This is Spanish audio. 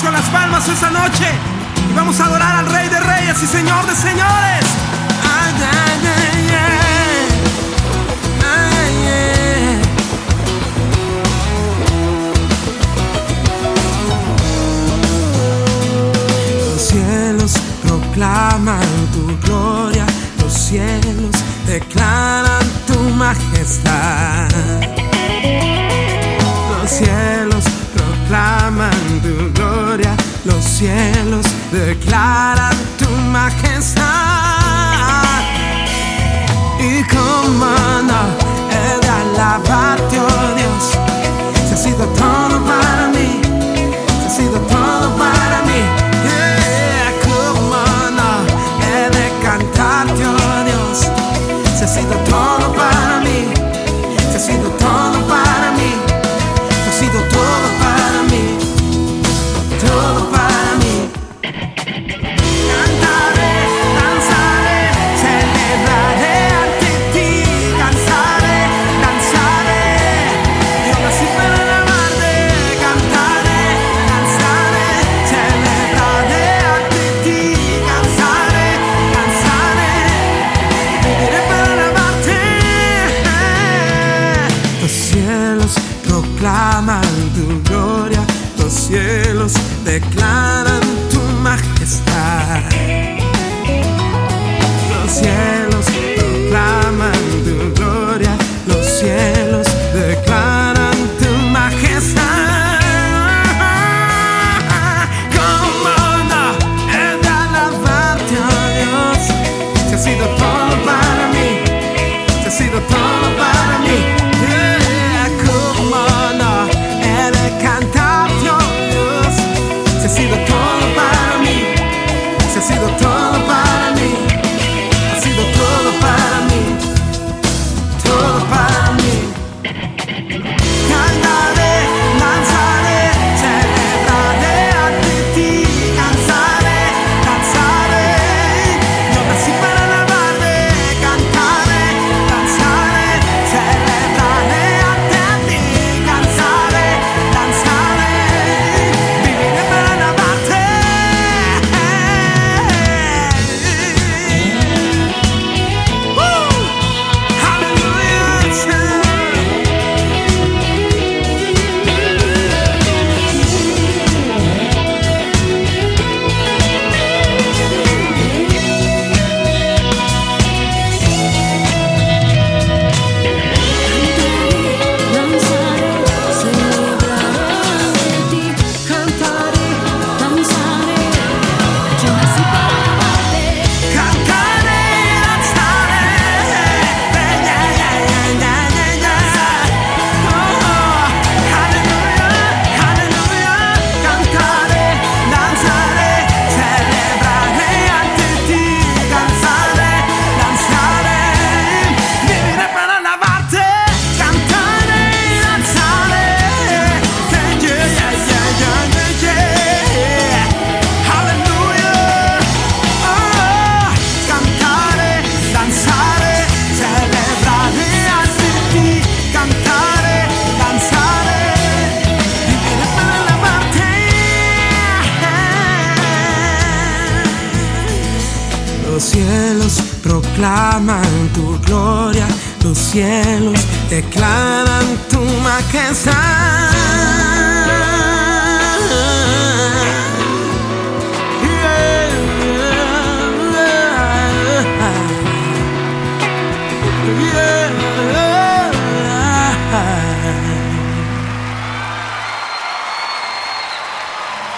con las palmas esta noche y vamos a adorar al Rey de Reyes y Señor de Señores. Los cielos proclaman tu gloria, los cielos declaran tu majestad. Los cielos cielos declaran tu majestad. Los cielos proclaman tu gloria, los cielos declaran tu majestad. Los cielos proclaman tu gloria, los cielos declaran tu majestad. Como no he de alabarte, oh Dios, si ha sido todo proclaman tu gloria, los cielos declaran tu majestad.